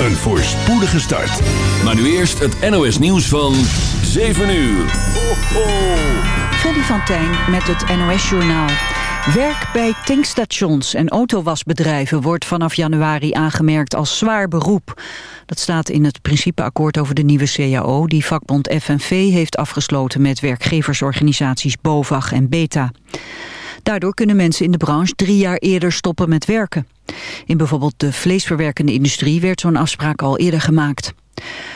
een voorspoedige start. Maar nu eerst het NOS nieuws van 7 uur. Freddy van Tijn met het NOS-journaal. Werk bij tankstations en autowasbedrijven wordt vanaf januari aangemerkt als zwaar beroep. Dat staat in het principeakkoord over de nieuwe CAO... die vakbond FNV heeft afgesloten met werkgeversorganisaties BOVAG en BETA. Daardoor kunnen mensen in de branche drie jaar eerder stoppen met werken. In bijvoorbeeld de vleesverwerkende industrie werd zo'n afspraak al eerder gemaakt.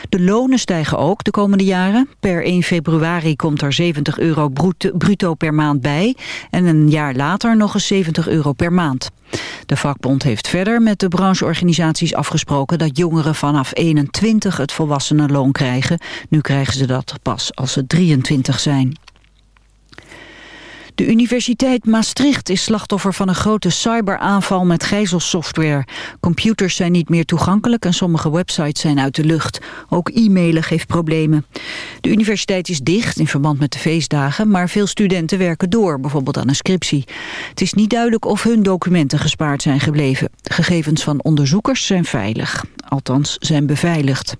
De lonen stijgen ook de komende jaren. Per 1 februari komt er 70 euro bruto per maand bij... en een jaar later nog eens 70 euro per maand. De vakbond heeft verder met de brancheorganisaties afgesproken... dat jongeren vanaf 21 het volwassenenloon krijgen. Nu krijgen ze dat pas als ze 23 zijn. De Universiteit Maastricht is slachtoffer van een grote cyberaanval met gijzelsoftware. Computers zijn niet meer toegankelijk en sommige websites zijn uit de lucht. Ook e-mailen geeft problemen. De universiteit is dicht in verband met de feestdagen, maar veel studenten werken door, bijvoorbeeld aan een scriptie. Het is niet duidelijk of hun documenten gespaard zijn gebleven. Gegevens van onderzoekers zijn veilig, althans zijn beveiligd.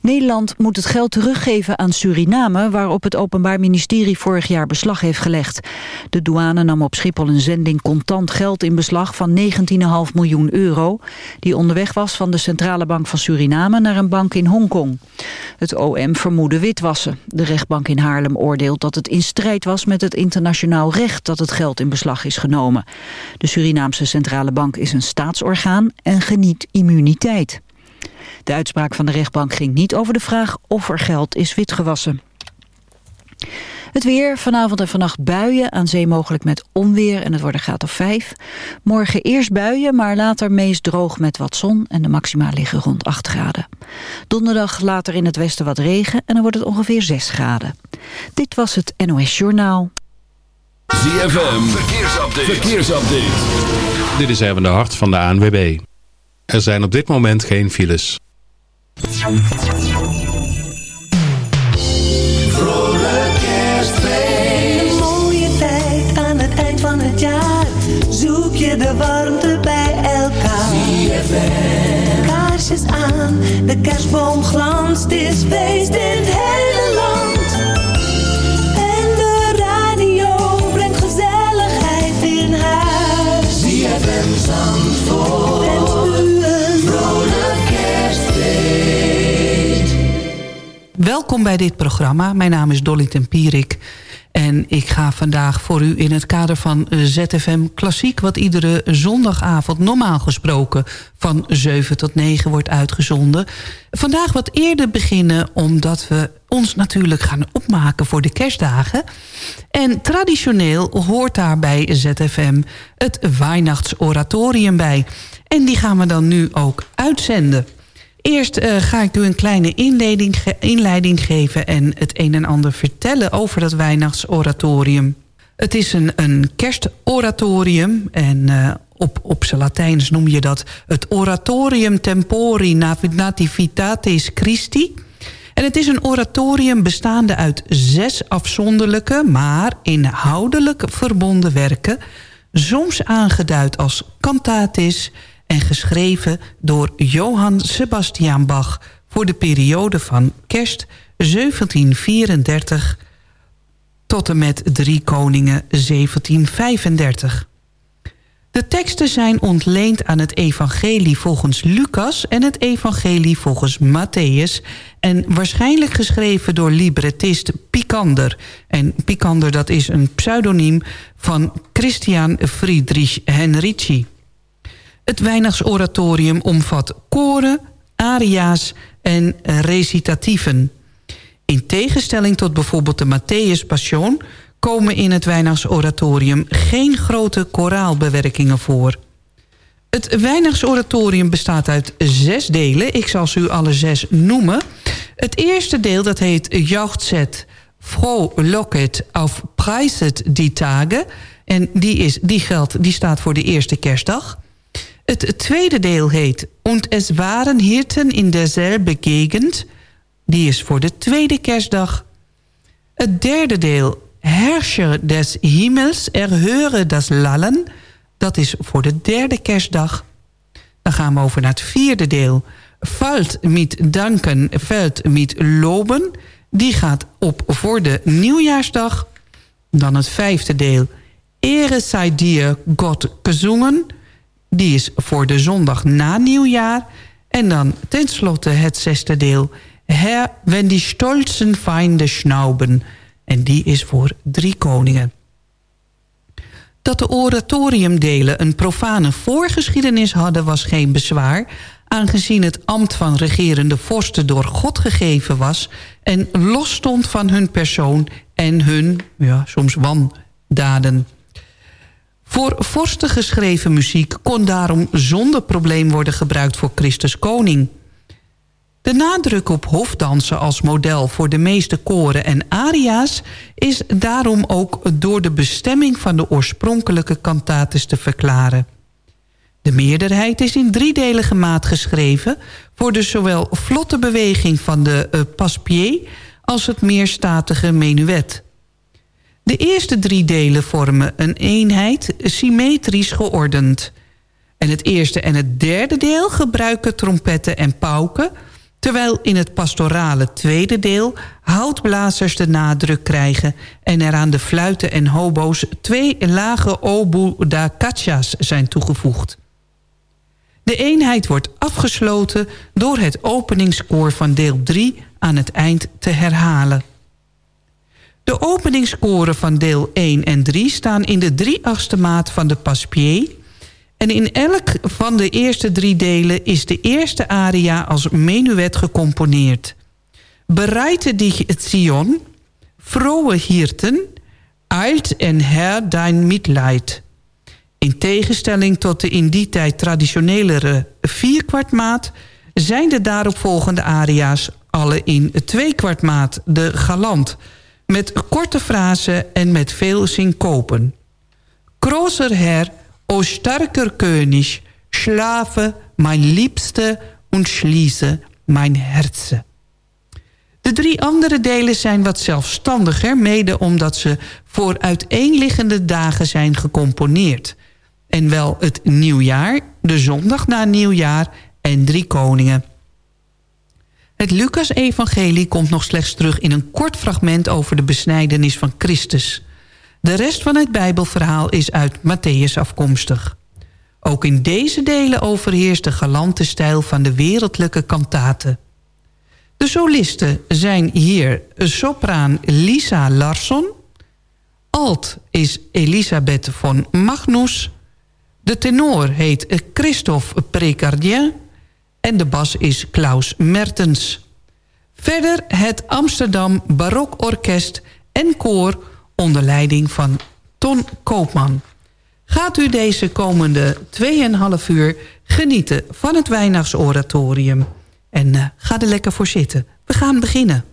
Nederland moet het geld teruggeven aan Suriname... waarop het Openbaar Ministerie vorig jaar beslag heeft gelegd. De douane nam op Schiphol een zending contant geld in beslag... van 19,5 miljoen euro... die onderweg was van de Centrale Bank van Suriname... naar een bank in Hongkong. Het OM vermoedde witwassen. De rechtbank in Haarlem oordeelt dat het in strijd was... met het internationaal recht dat het geld in beslag is genomen. De Surinaamse Centrale Bank is een staatsorgaan en geniet immuniteit. De uitspraak van de rechtbank ging niet over de vraag of er geld is witgewassen. Het weer, vanavond en vannacht buien, aan zee mogelijk met onweer en het wordt een graad of 5. Morgen eerst buien, maar later meest droog met wat zon en de maxima liggen rond 8 graden. Donderdag later in het westen wat regen en dan wordt het ongeveer 6 graden. Dit was het NOS Journaal. ZFM, verkeersupdate. verkeersupdate. Dit is even de hart van de ANWB. Er zijn op dit moment geen files. Vrolijk kerstfeest. Een mooie tijd aan het eind van het jaar. Zoek je de warmte bij elkaar. Kaarsjes aan, de kerstboom glanst. is feest in Welkom bij dit programma. Mijn naam is Dolly Tempierik. En ik ga vandaag voor u in het kader van ZFM Klassiek... wat iedere zondagavond normaal gesproken van 7 tot 9 wordt uitgezonden... vandaag wat eerder beginnen omdat we ons natuurlijk gaan opmaken voor de kerstdagen. En traditioneel hoort daar bij ZFM het Weihnachtsoratorium bij. En die gaan we dan nu ook uitzenden. Eerst uh, ga ik u een kleine inleiding, inleiding geven... en het een en ander vertellen over dat Weihnachtsoratorium. Het is een, een kerstoratorium en uh, op, op zijn Latijns noem je dat... het Oratorium Tempori Nativitatis Christi... En het is een oratorium bestaande uit zes afzonderlijke... maar inhoudelijk verbonden werken... soms aangeduid als cantatis en geschreven door Johann Sebastian Bach... voor de periode van kerst 1734 tot en met Drie Koningen 1735. De teksten zijn ontleend aan het evangelie volgens Lucas... en het evangelie volgens Matthäus... en waarschijnlijk geschreven door librettist Picander. En Picander dat is een pseudoniem van Christian Friedrich Henrici. Het Weihnachtsoratorium omvat koren, aria's en recitatieven. In tegenstelling tot bijvoorbeeld de Matthäus Passion... komen in het Weihnachtsoratorium geen grote koraalbewerkingen voor. Het Weihnachtsoratorium bestaat uit zes delen. Ik zal ze u alle zes noemen. Het eerste deel dat heet Jauchzet Froh Locket auf Preiset die Tage. En die, is, die, geldt, die staat voor de eerste kerstdag. Het tweede deel heet Und es waren Hirten in derselbe Gegend. Die is voor de tweede kerstdag. Het derde deel, Herrscher des Himmels, erhöre das Lallen. Dat is voor de derde kerstdag. gaan we over naar het vierde deel. Valt met danken, valt met loben. Die gaat op voor de nieuwjaarsdag. Dan het vijfde deel. Ere zij dir God gezongen. Die is voor de zondag na nieuwjaar. En dan tenslotte het zesde deel. Her, wenn die stolzen feinde schnauben. En die is voor drie koningen. Dat de oratoriumdelen een profane voorgeschiedenis hadden... was geen bezwaar, aangezien het ambt van regerende vorsten door God gegeven was... en los stond van hun persoon en hun, ja, soms wandaden. Voor vorsten geschreven muziek kon daarom zonder probleem worden gebruikt voor Christus koning. De nadruk op hofdansen als model voor de meeste koren en aria's... is daarom ook door de bestemming van de oorspronkelijke cantates te verklaren. De meerderheid is in driedelige maat geschreven... voor de zowel vlotte beweging van de uh, paspier als het meer statige menuet. De eerste drie delen vormen een eenheid symmetrisch geordend. En het eerste en het derde deel gebruiken trompetten en pauken... terwijl in het pastorale tweede deel houtblazers de nadruk krijgen... en er aan de fluiten en hobo's twee lage oboe da zijn toegevoegd. De eenheid wordt afgesloten door het openingskoor van deel 3 aan het eind te herhalen. De openingskoren van deel 1 en 3 staan in de drie-achtste maat van de paspier... en in elk van de eerste drie delen is de eerste aria als menuet gecomponeerd. Bereite dich Zion, vrohe Hirten, eilt en her dein Mitleid... In tegenstelling tot de in die tijd traditionelere vierkwartmaat... zijn de daaropvolgende aria's alle in tweekwartmaat, de galant... met korte frasen en met veel syncopen. Großer Herr, o starker König, schlafe mijn liebste und schließe mijn herze. De drie andere delen zijn wat zelfstandiger... mede omdat ze voor uiteenliggende dagen zijn gecomponeerd en wel het nieuwjaar, de zondag na nieuwjaar en drie koningen. Het Lucas-evangelie komt nog slechts terug in een kort fragment over de besnijdenis van Christus. De rest van het Bijbelverhaal is uit Matthäus afkomstig. Ook in deze delen overheerst de galante stijl van de wereldlijke kantaten. De solisten zijn hier sopraan Lisa Larsson... alt is Elisabeth von Magnus... De tenor heet Christophe Precardien en de bas is Klaus Mertens. Verder het Amsterdam Barok Orkest en koor onder leiding van Ton Koopman. Gaat u deze komende 2,5 uur genieten van het Weihnachtsoratorium. En uh, ga er lekker voor zitten. We gaan beginnen.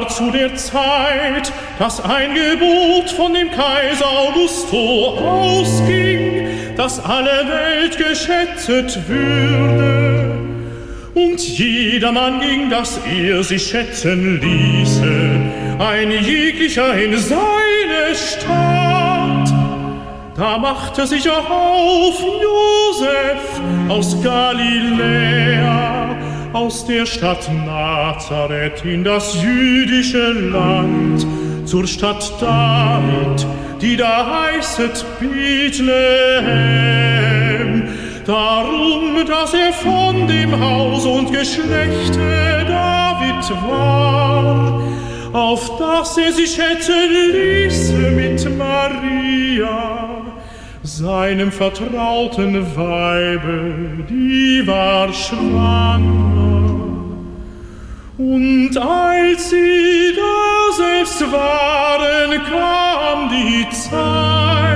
Aber zu der Zeit, dass ein Gebot von dem Kaiser Augusto ausging, dass alle Welt geschätzt würde. Und jedermann ging, dass er sich schätzen ließe, ein jeglicher in seine Stadt. Da machte sich auch auf Josef aus Galiläa, aus der Stadt Nazareth in das jüdische Land, zur Stadt David, die da heißet Bethlehem. Darum, dass er von dem Haus und Geschlechte David war, auf das er sich hätte ließe mit Maria, seinem vertrauten Weibe, die war schwanger. Und als sie da selbst waren, kam die Zeit,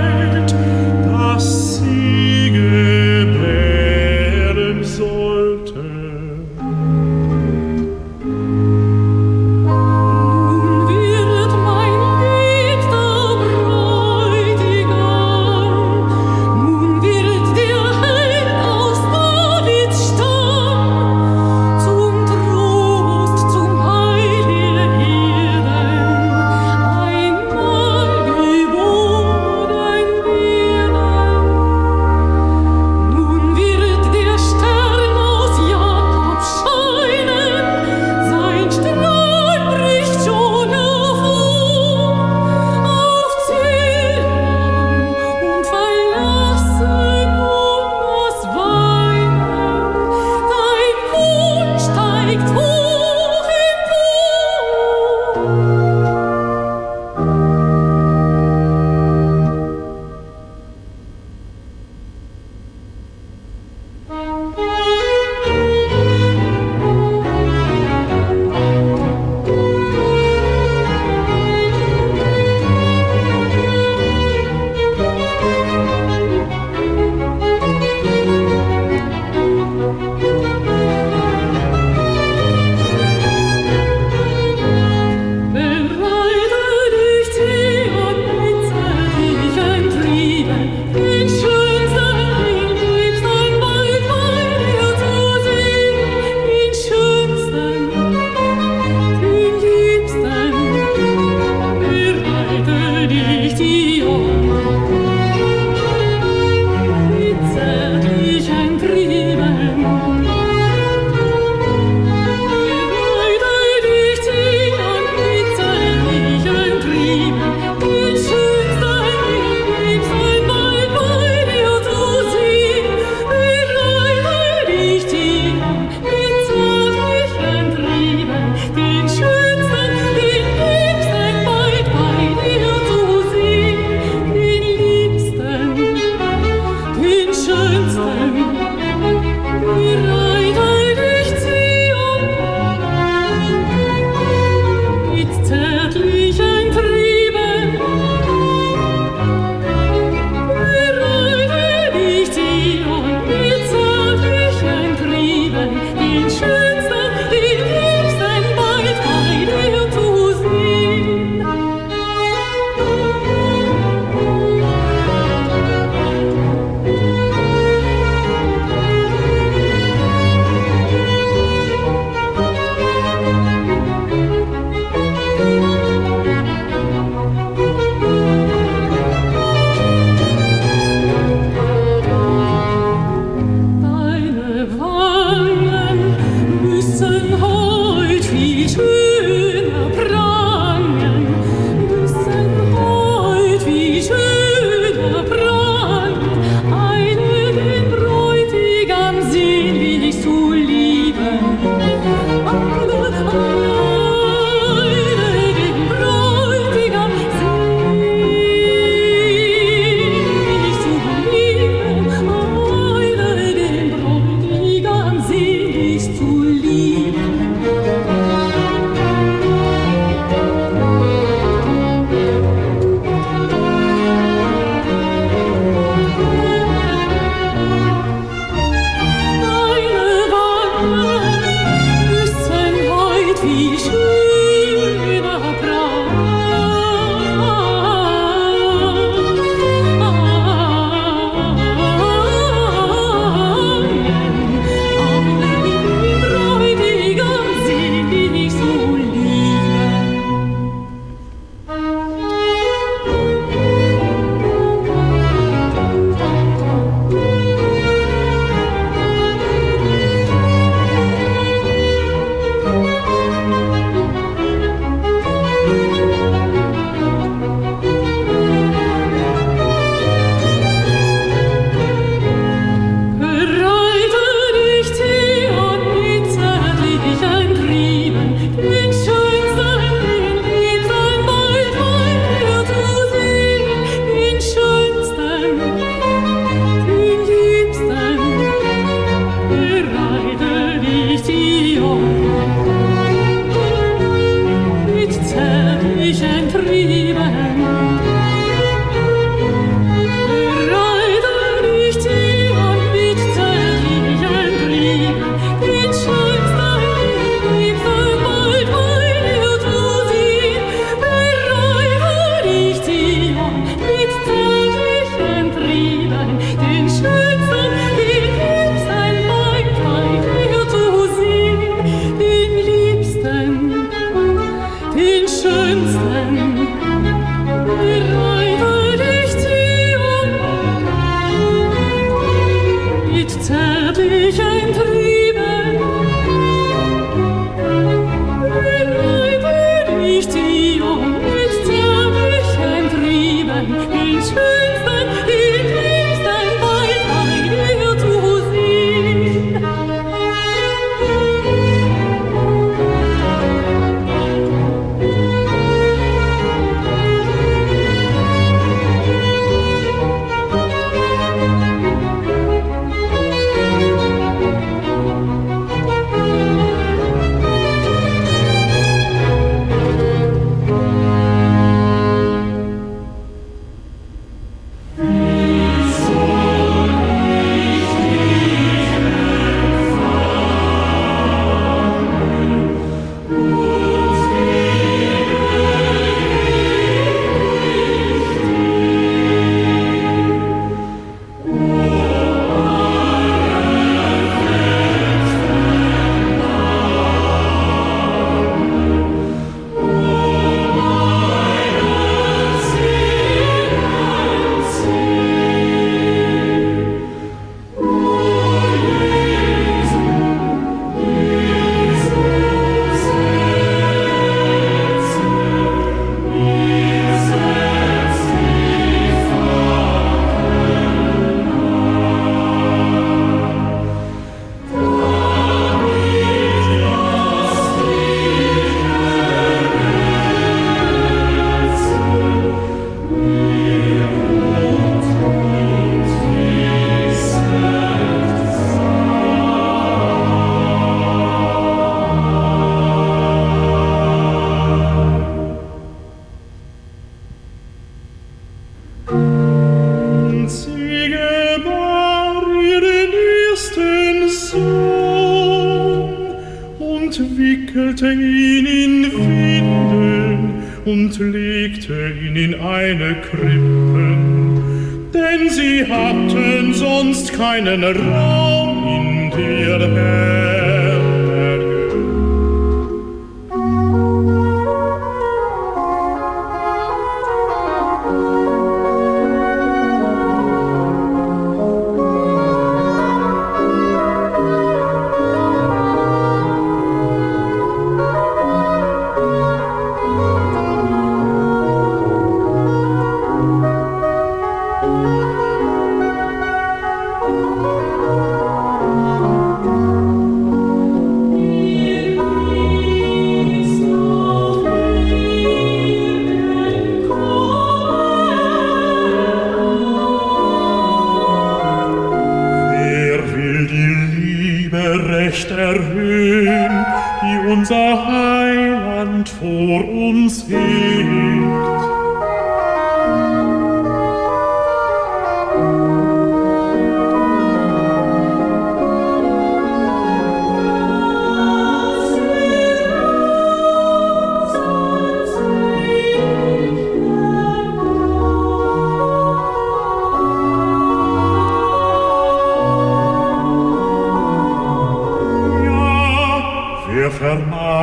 tener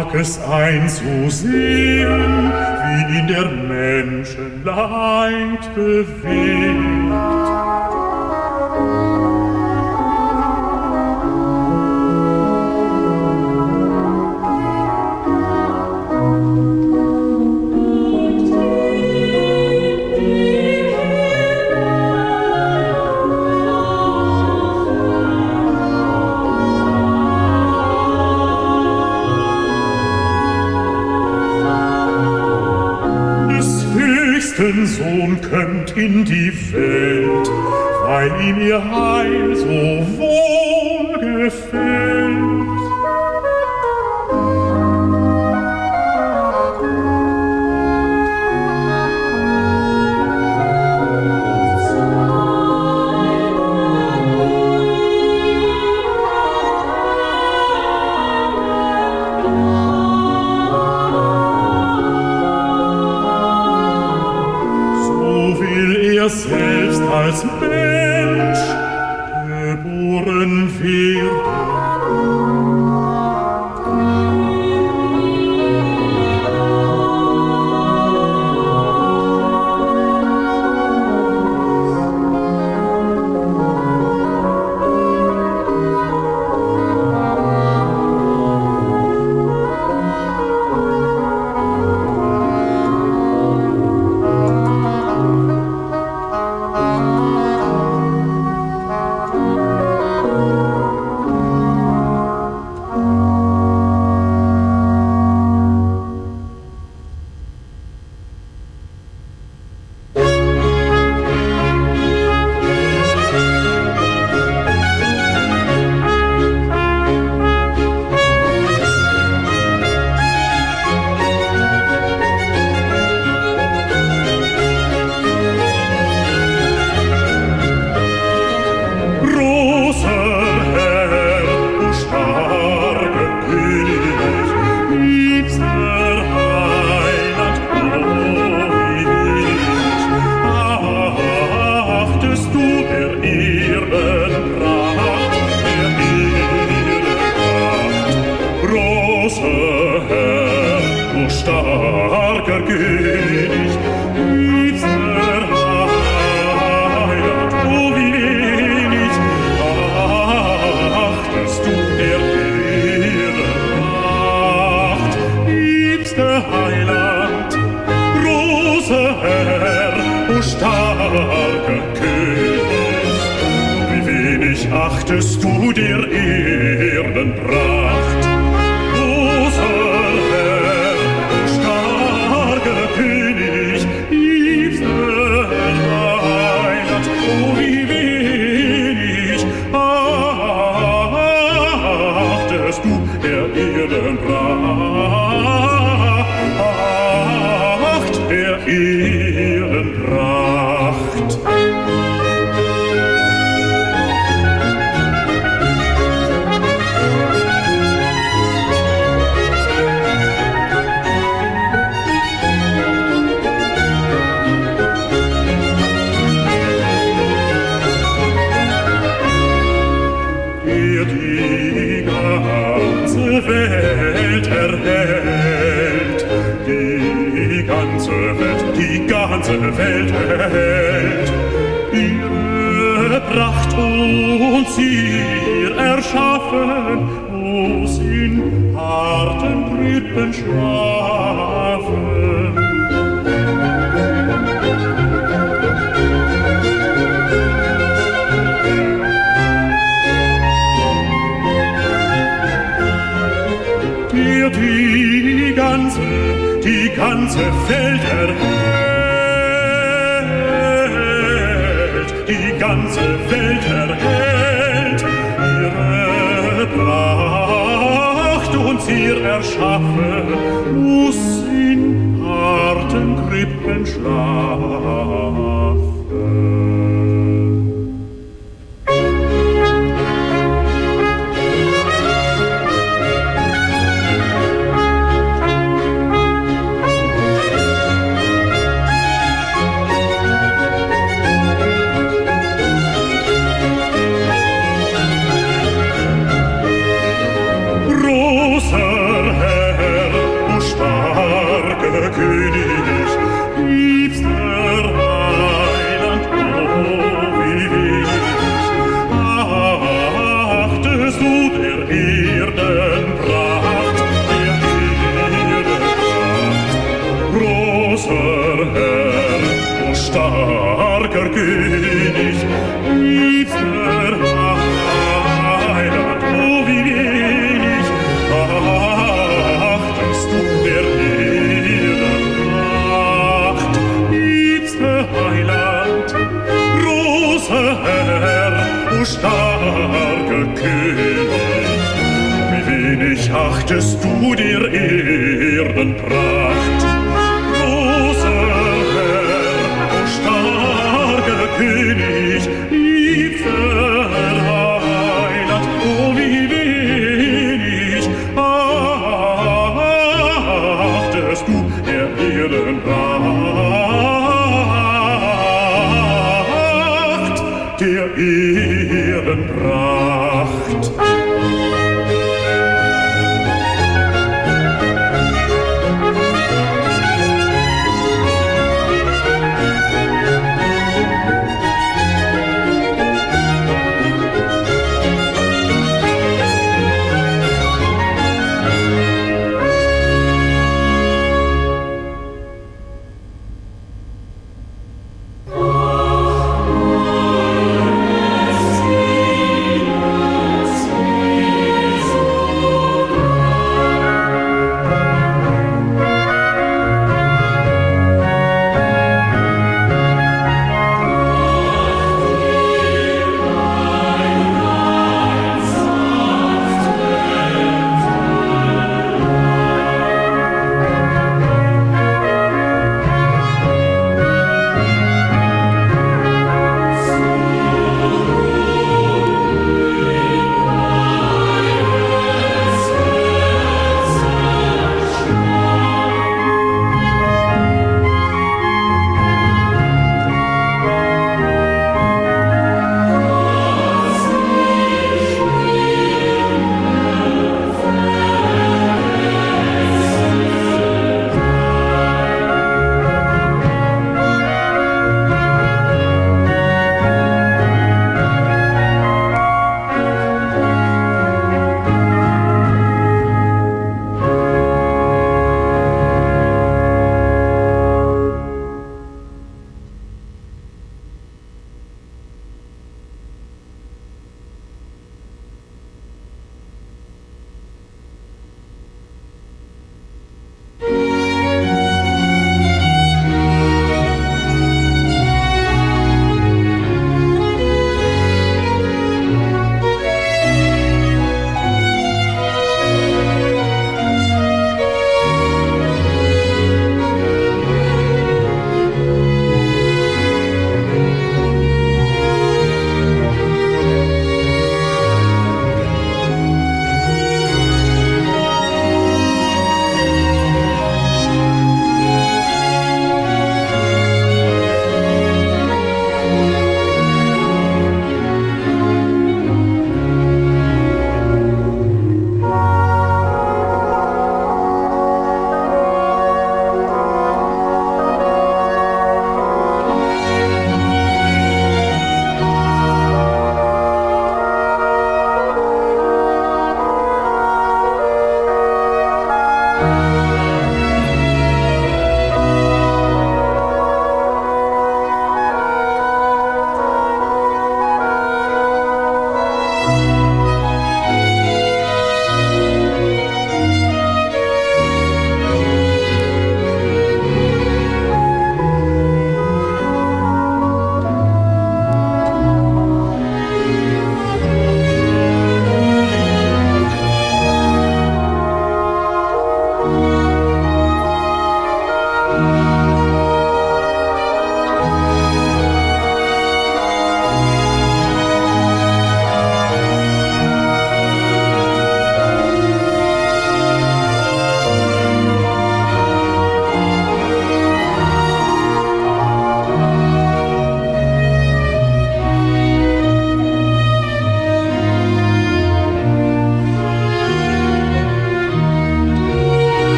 mag es einzusehen, wie in der Menschen Leid bewegt. in die Welt, weil ihm ihr Heil so die ganze, die ganze Felder. wir erschaffe, muss in harten Krippen schlafen.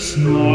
Christmas.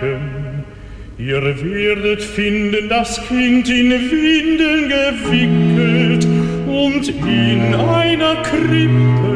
Zeichen. Ihr werdet finden das Kind in Windeln gewickelt und in einer Krippe